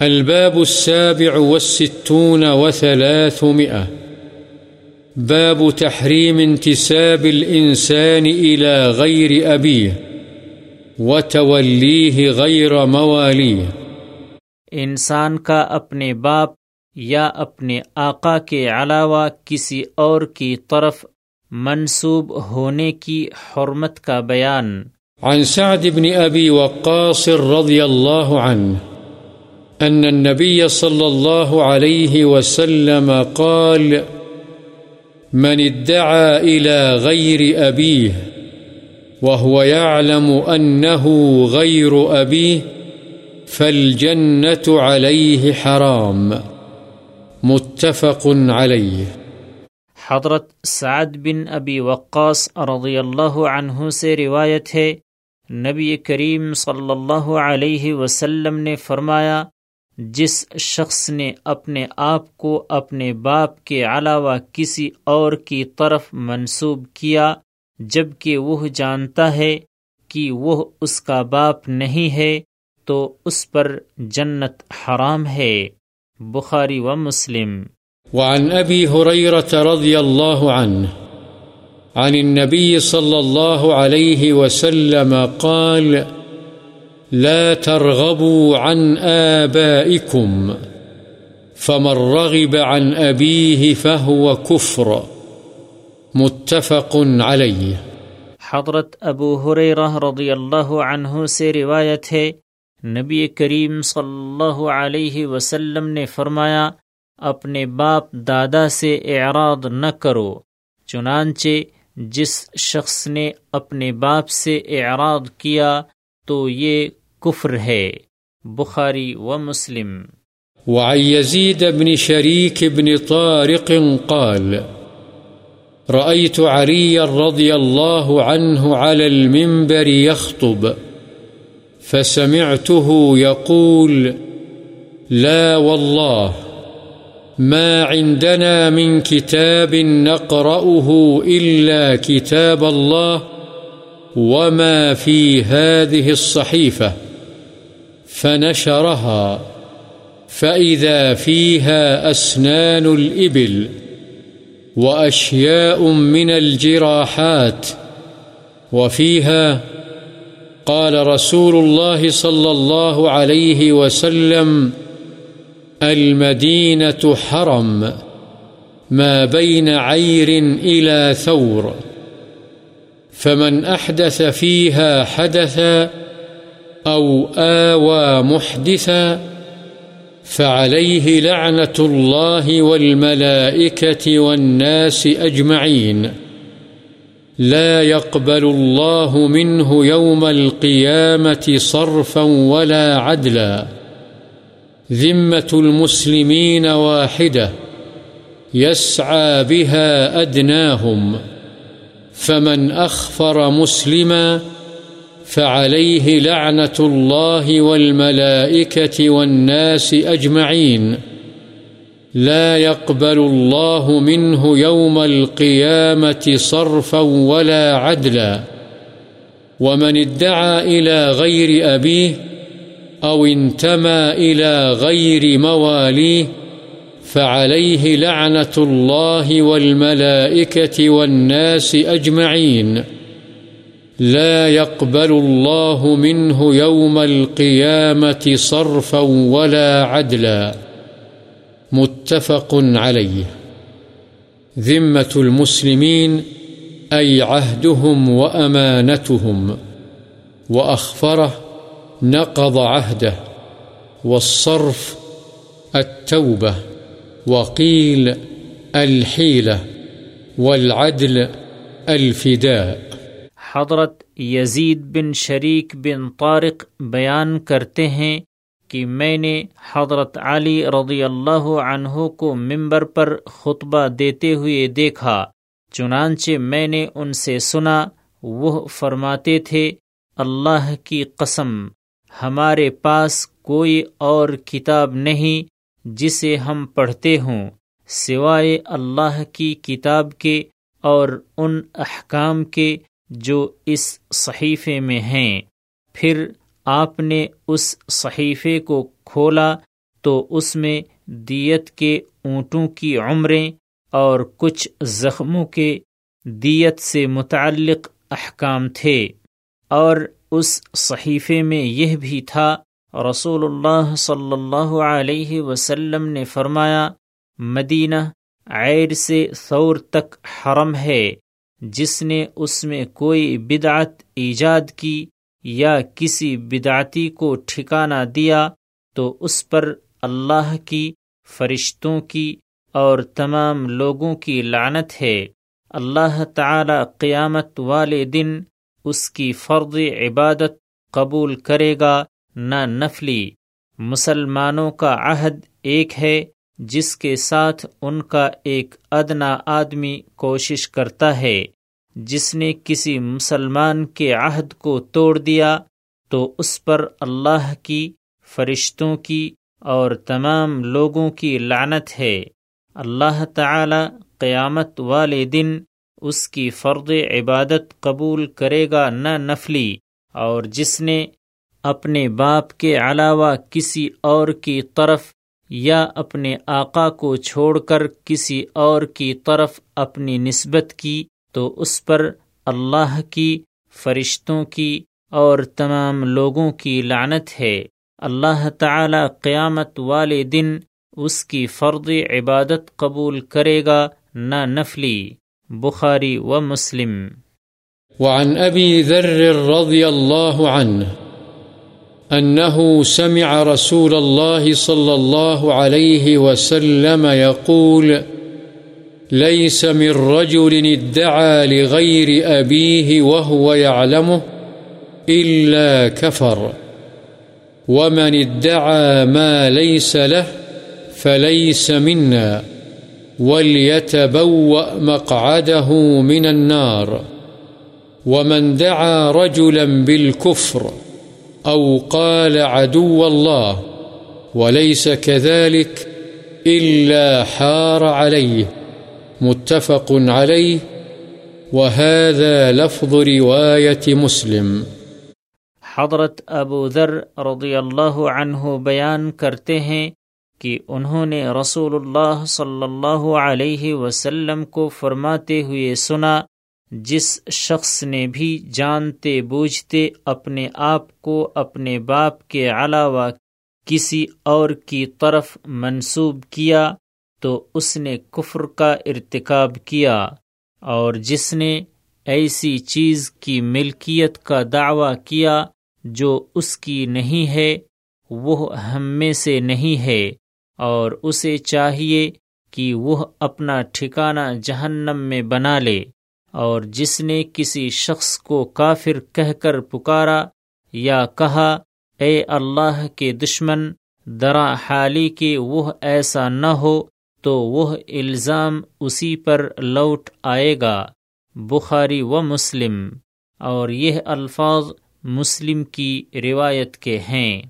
الباب السابع والستون وثلاثمئة باب تحريم انتساب الإنسان إلى غير أبيه وتوليه غير مواليه. انسان کا اپنے باپ یا اپنے آقا کے علاوہ کسی اور کی طرف منسوب ہونے کی حرمت کا بیان. عن سعد بن أبي وقاص رضي الله عنه أن النبي صلى الله عليه وسلم قال، من ادعى إلى غير أبيه، وهو يعلم أنه غير أبيه، فالجنة عليه حرام. متفق عليه. حضرت سعد بن ابی وقاص رضی اللہ عنہ سے روایت ہے، نبی کریم صلی اللہ علیہ وسلم نے فرمایا جس شخص نے اپنے آپ کو اپنے باپ کے علاوہ کسی اور کی طرف منسوب کیا جبکہ وہ جانتا ہے کہ وہ اس کا باپ نہیں ہے، تو اس پر جنت حرام ہے۔ بخاری و مسلم۔ وعن أبي هريرة رضي الله عنه عن النبي صلى الله عليه وسلم قال لا ترغبوا عن آبائكم، فمن رغب عن أبيه فهو كفر، متفق عليه. حضرت ابو حریرہ رضی اللہ عنہ سے روایت ہے، نبی کریم صلی اللہ علیہ وسلم نے فرمایا، اپنے باپ دادا سے اعراض نہ کرو، چنانچہ جس شخص نے اپنے باپ سے اعراض کیا تو یہ کفر ہے۔ بخاری و مسلم۔ وعن يزيد بن شريك بن طارق قال رأيت علي رضي الله عنه على المنبر يخطب فسمعته يقول لا والله ما عندنا من كتاب نقرأه إلا كتاب الله وما في هذه الصحيفة فنشرها، فإذا فيها أسنان الإبل وأشياء من الجراحات وفيها قال رسول الله صلى الله عليه وسلم المدينة حرم، ما بين عير إلى ثور، فمن أحدث فيها حدثا أو آوى محدثا فعليه لعنة الله والملائكة والناس أجمعين. لا يقبل الله منه يوم القيامة صرفا ولا عدلا. ذمة المسلمين واحدة. يسعى بها أدناهم. فمن أخفر مسلما فعليه لعنة الله والملائكة والناس أجمعين. لا يقبل الله منه يوم القيامة صرفا ولا عدلا. ومن ادعى إلى غير أبيه أو انتمى إلى غير مواليه فعليه لعنة الله والملائكة والناس أجمعين. لا يقبل الله منه يوم القيامة صرفا ولا عدلا. متفق عليه. ذمة المسلمين، أي عهدهم وأمانتهم. وأخفره، نقض عهده. والصرف، التوبة. وقيل، الحيلة. والعدل، الفداء. حضرت یزید بن شریک بن طارق بیان کرتے ہیں کہ میں نے حضرت علی رضی اللہ عنہ کو ممبر پر خطبہ دیتے ہوئے دیکھا، چنانچہ میں نے ان سے سنا، وہ فرماتے تھے، اللہ کی قسم، ہمارے پاس کوئی اور کتاب نہیں جسے ہم پڑھتے ہوں، سوائے اللہ کی کتاب کے اور ان احکام کے جو اس صحیفے میں ہیں۔ پھر آپ نے اس صحیفے کو کھولا تو اس میں دیت کے اونٹوں کی عمریں اور کچھ زخموں کے دیت سے متعلق احکام تھے۔ اور اس صحیفے میں یہ بھی تھا، رسول اللہ صلی اللہ علیہ وسلم نے فرمایا، مدینہ عیر سے ثور تک حرم ہے۔ جس نے اس میں کوئی بدعت ایجاد کی یا کسی بدعتی کو ٹھکانہ دیا، تو اس پر اللہ کی، فرشتوں کی اور تمام لوگوں کی لعنت ہے۔ اللہ تعالی قیامت والے دن اس کی فرض عبادت قبول کرے گا، نہ نفلی۔ مسلمانوں کا عہد ایک ہے جس کے ساتھ ان کا ایک ادنا آدمی کوشش کرتا ہے، جس نے کسی مسلمان کے عہد کو توڑ دیا، تو اس پر اللہ کی، فرشتوں کی اور تمام لوگوں کی لعنت ہے۔ اللہ تعالی قیامت والے دن اس کی فرد عبادت قبول کرے گا نہ نفلی، اور جس نے اپنے باپ کے علاوہ کسی اور کی طرف یا اپنے آقا کو چھوڑ کر کسی اور کی طرف اپنی نسبت کی، تو اس پر اللہ کی، فرشتوں کی اور تمام لوگوں کی لعنت ہے۔ اللہ تعالی قیامت والے دن اس کی فرد عبادت قبول کرے گا، نہ نفلی۔ بخاری و مسلم۔ وعن ذر رضی اللہ عنہ أنه سمع رسول الله صلى الله عليه وسلم يقول، ليس من رجل ادعى لغير أبيه وهو يعلمه إلا كفر. ومن ادعى ما ليس له فليس منا، وليتبوأ مقعده من النار. ومن دعا رجلا بالكفر أو قال عدو الله، وليس كذلك إلا حار عليه، متفق عليه، وهذا لفظ رواية مسلم. حضرت ابو ذر رضی اللہ عنہ بیان کرتے ہیں کہ انہوں نے رسول اللہ صلی اللہ علیہ وسلم کو فرماتے ہوئے سنا جس شخص نے بھی جانتے بوجھتے اپنے آپ کو اپنے باپ کے علاوہ کسی اور کی طرف منسوب کیا، تو اس نے کفر کا ارتکاب کیا۔ اور جس نے ایسی چیز کی ملکیت کا دعویٰ کیا جو اس کی نہیں ہے، وہ ہم میں سے نہیں ہے۔ اور اسے چاہیے کہ وہ اپنا ٹھکانہ جہنم میں بنا لے۔ اور جس نے کسی شخص کو کافر کہہ کر پکارا یا کہا، اے اللہ کے دشمن درا حالی کے وہ ایسا نہ ہو تو وہ الزام اسی پر لوٹ آئے گا، بخاری و مسلم۔ اور یہ الفاظ مسلم کی روایت کے ہیں۔